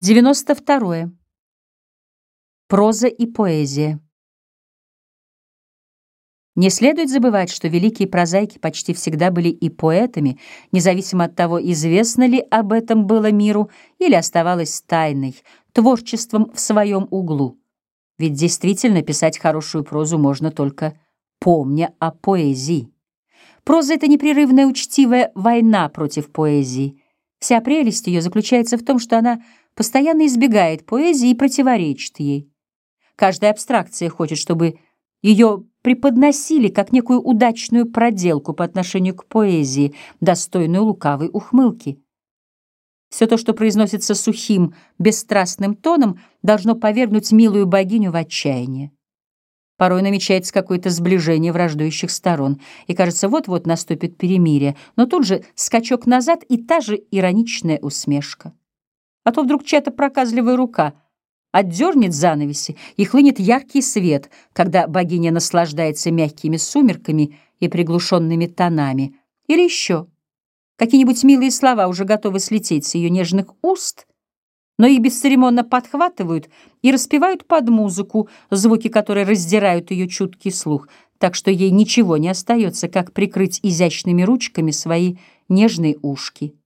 92. Проза и поэзия. Не следует забывать, что великие прозаики почти всегда были и поэтами, независимо от того, известно ли об этом было миру или оставалось тайной, творчеством в своем углу. Ведь действительно писать хорошую прозу можно только помня о поэзии. Проза — это непрерывная учтивая война против поэзии. Вся прелесть ее заключается в том, что она — постоянно избегает поэзии и противоречит ей. Каждая абстракция хочет, чтобы ее преподносили как некую удачную проделку по отношению к поэзии, достойную лукавой ухмылки. Все то, что произносится сухим, бесстрастным тоном, должно повергнуть милую богиню в отчаяние. Порой намечается какое-то сближение враждующих сторон, и кажется, вот-вот наступит перемирие, но тут же скачок назад и та же ироничная усмешка а то вдруг чья-то проказливая рука отдернет занавеси, и хлынет яркий свет, когда богиня наслаждается мягкими сумерками и приглушенными тонами. Или еще какие-нибудь милые слова уже готовы слететь с ее нежных уст, но их бесцеремонно подхватывают и распевают под музыку, звуки которой раздирают ее чуткий слух, так что ей ничего не остается, как прикрыть изящными ручками свои нежные ушки.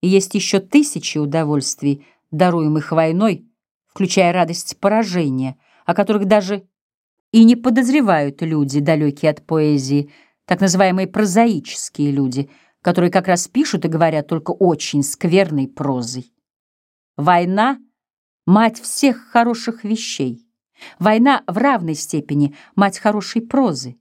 Есть еще тысячи удовольствий, даруемых войной, включая радость поражения, о которых даже и не подозревают люди, далекие от поэзии, так называемые прозаические люди, которые как раз пишут и говорят только очень скверной прозой. Война — мать всех хороших вещей. Война в равной степени — мать хорошей прозы.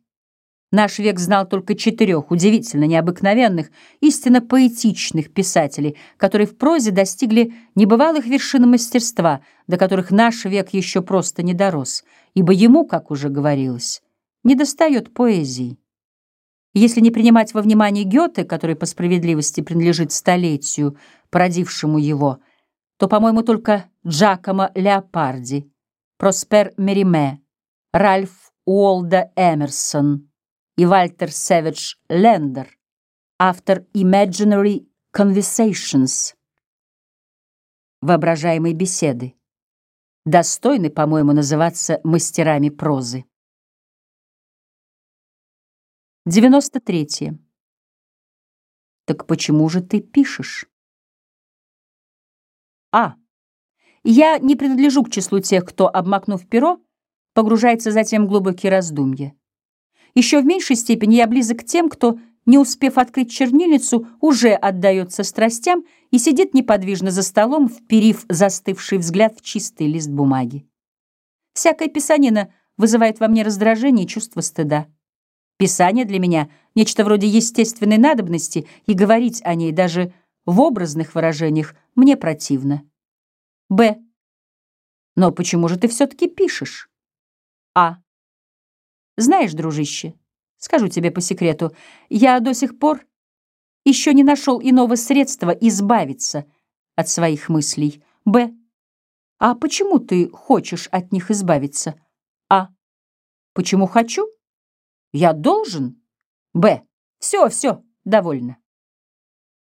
Наш век знал только четырех удивительно необыкновенных, истинно поэтичных писателей, которые в прозе достигли небывалых вершин мастерства, до которых наш век еще просто не дорос, ибо ему, как уже говорилось, недостает поэзии. Если не принимать во внимание Гёте, который по справедливости принадлежит столетию, породившему его, то, по-моему, только Джакомо Леопарди, Проспер Мериме, Ральф Уолда Эмерсон — и Вальтер Сэвидж Лендер, автор Imaginary Conversations, воображаемой беседы, достойны, по-моему, называться мастерами прозы. 93. Так почему же ты пишешь? А. Я не принадлежу к числу тех, кто, обмакнув перо, погружается затем в глубокие раздумья. Еще в меньшей степени я близок к тем, кто, не успев открыть чернильницу, уже отдается страстям и сидит неподвижно за столом, вперив застывший взгляд в чистый лист бумаги. Всякая писанина вызывает во мне раздражение и чувство стыда. Писание для меня — нечто вроде естественной надобности, и говорить о ней даже в образных выражениях мне противно. Б. Но почему же ты все-таки пишешь? А. Знаешь, дружище, скажу тебе по секрету, я до сих пор еще не нашел иного средства избавиться от своих мыслей. Б. А почему ты хочешь от них избавиться? А. Почему хочу? Я должен? Б. Все, все, довольно.